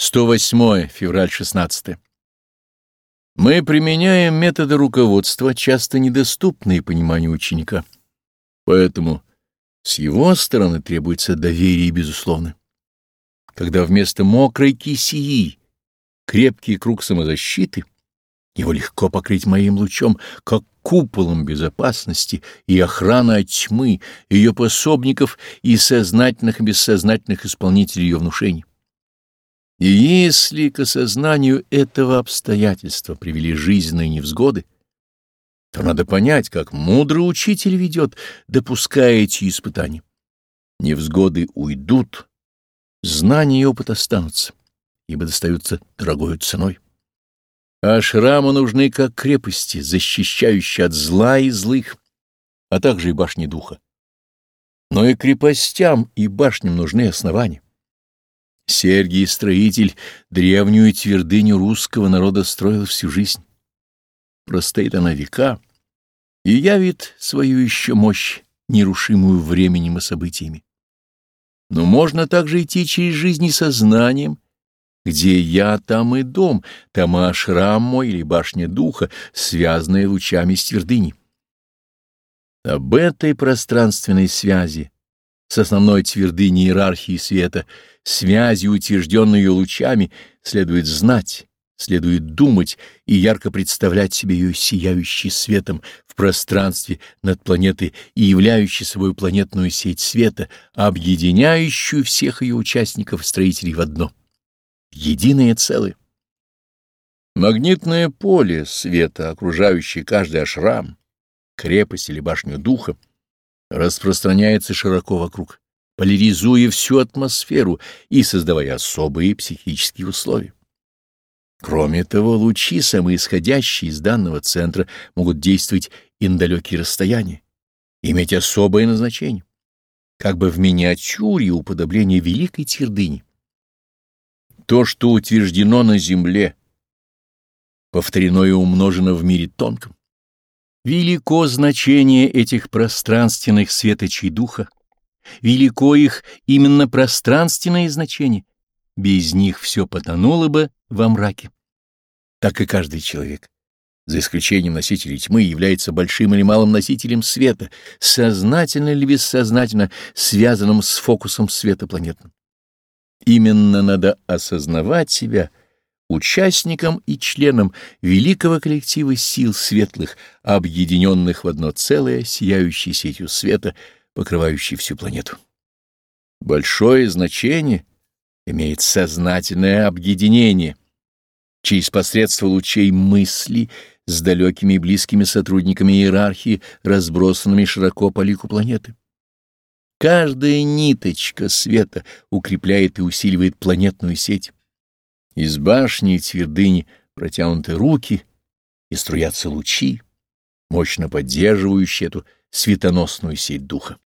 108 февраль 16. Мы применяем методы руководства, часто недоступные пониманию ученика. Поэтому с его стороны требуется доверие, безусловно. Когда вместо мокрой кисии крепкий круг самозащиты, его легко покрыть моим лучом, как куполом безопасности и охраны от тьмы, ее пособников и сознательных и бессознательных исполнителей ее внушений. И если к осознанию этого обстоятельства привели жизненные невзгоды, то надо понять, как мудрый учитель ведет, допуская эти испытания. Невзгоды уйдут, знания и опыт останутся, ибо достаются дорогою ценой. А шрамы нужны как крепости, защищающие от зла и злых, а также и башни духа. Но и крепостям и башням нужны основания. Сергий Строитель древнюю твердыню русского народа строил всю жизнь. Простоит она века и явит свою еще мощь, нерушимую временем и событиями. Но можно также идти через жизнь и сознанием, где я, там и дом, там и ашрам мой или башня духа, связанная лучами с твердыни. Об этой пространственной связи с основной твердыней иерархии света, связи, утвержденной ее лучами, следует знать, следует думать и ярко представлять себе ее сияющей светом в пространстве над планетой и являющей собой планетную сеть света, объединяющую всех ее участников строителей в одно, единое целое. Магнитное поле света, окружающее каждый ашрам, крепость или башню духа, распространяется широко вокруг, поляризуя всю атмосферу и создавая особые психические условия. Кроме того, лучи, самоисходящие из данного центра, могут действовать и на далекие расстояния, иметь особое назначение, как бы в миниатюре уподобление великой твердыни. То, что утверждено на земле, повторено и умножено в мире тонком. Велико значение этих пространственных светочей духа, велико их именно пространственное значение, без них все потонуло бы во мраке. Так и каждый человек, за исключением носителей тьмы, является большим или малым носителем света, сознательно или бессознательно связанным с фокусом света планетным. Именно надо осознавать себя — участником и членом великого коллектива сил светлых, объединенных в одно целое, сияющей сетью света, покрывающей всю планету. Большое значение имеет сознательное объединение через посредство лучей мысли с далекими и близкими сотрудниками иерархии, разбросанными широко по лику планеты. Каждая ниточка света укрепляет и усиливает планетную сеть. Из башни и твердыни протянуты руки и струятся лучи, мощно поддерживающие эту светоносную сеть духа.